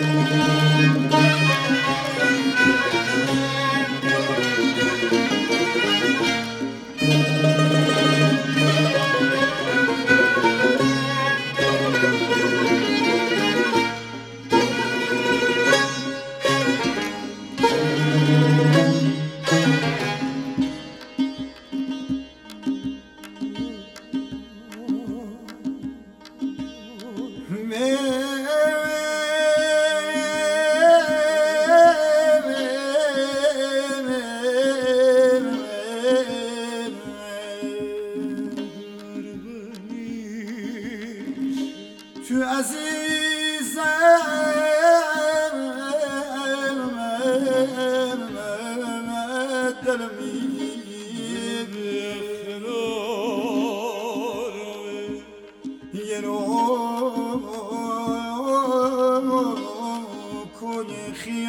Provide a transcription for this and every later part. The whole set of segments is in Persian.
Música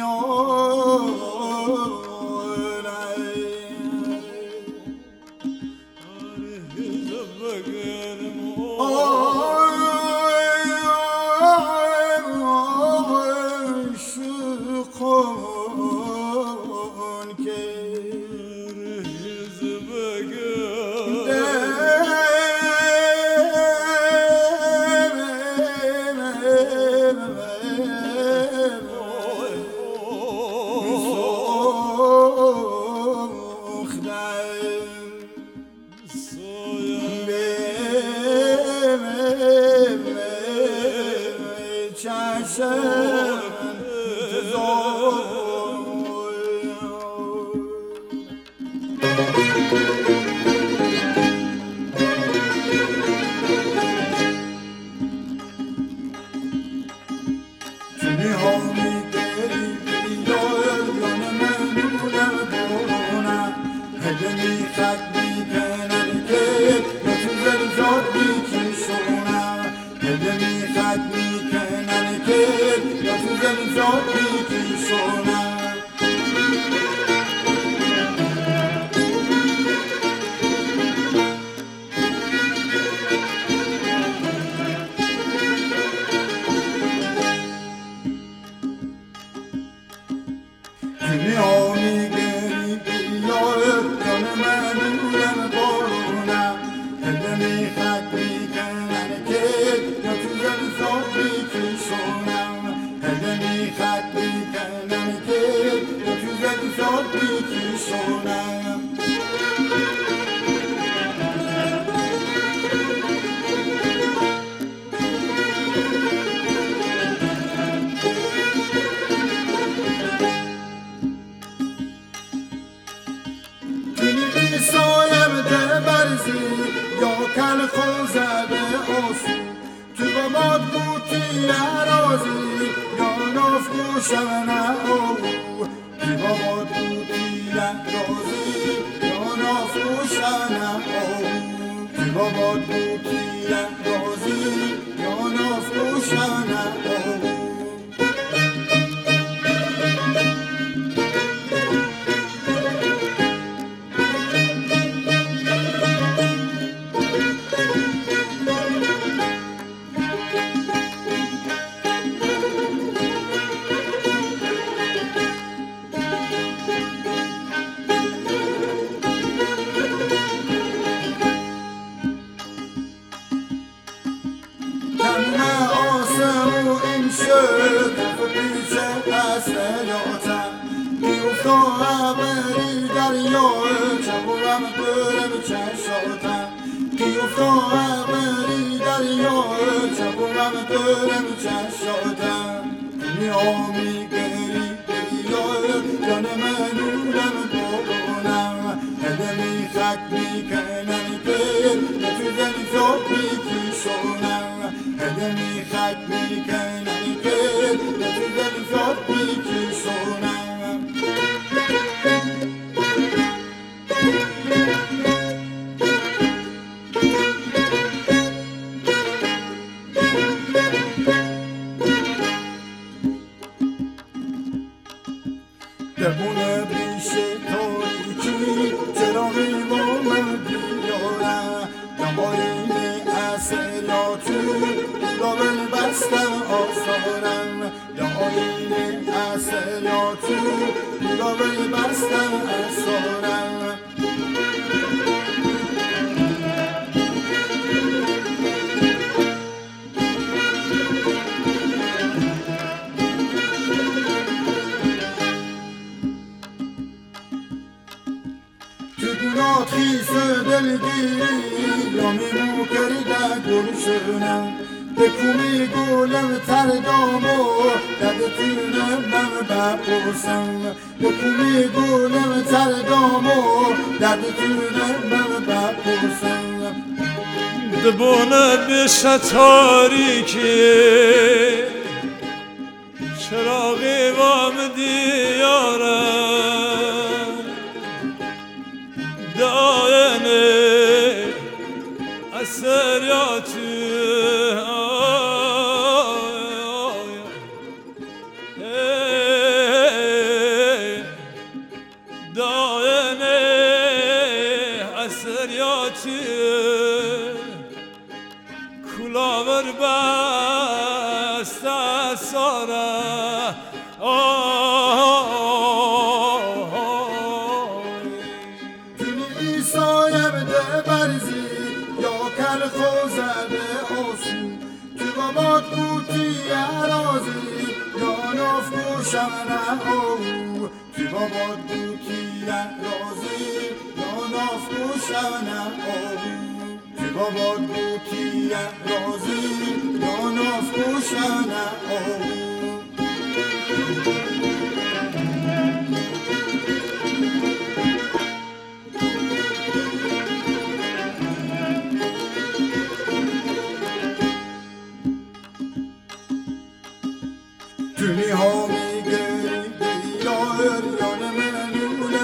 دنیا Música سوی یا کل خوزه آسو تو بماد بوتی ارازی یا ناف گوشنه او. تو بماد بوتی ارازی یا ناف گوشنه او. تو بماد بوتی برم چند ساعتم گیفتم بری دریا؟ چپم برم چند ساعتم میامی گری دریا جان من اونم بابانم هدمی خط می‌کنم اصلاتو لابل بستم آسارم تو گناه خیس دلگیری یا میمو کرده گلشنم به کومی گلم تر دامو دد تونم من بپرسم به کومی گلم تر دامو دد تونم من بپرسم دبونه بشه تاریکی چراغی وام دیاره داینه اثر یا کلاور بست kel خوزده آسو تو بابات بابات بوتی عرازی یا ناف گوشمنه آو تو بابات بوتی عرازی Dünya میگری بیار یان منونه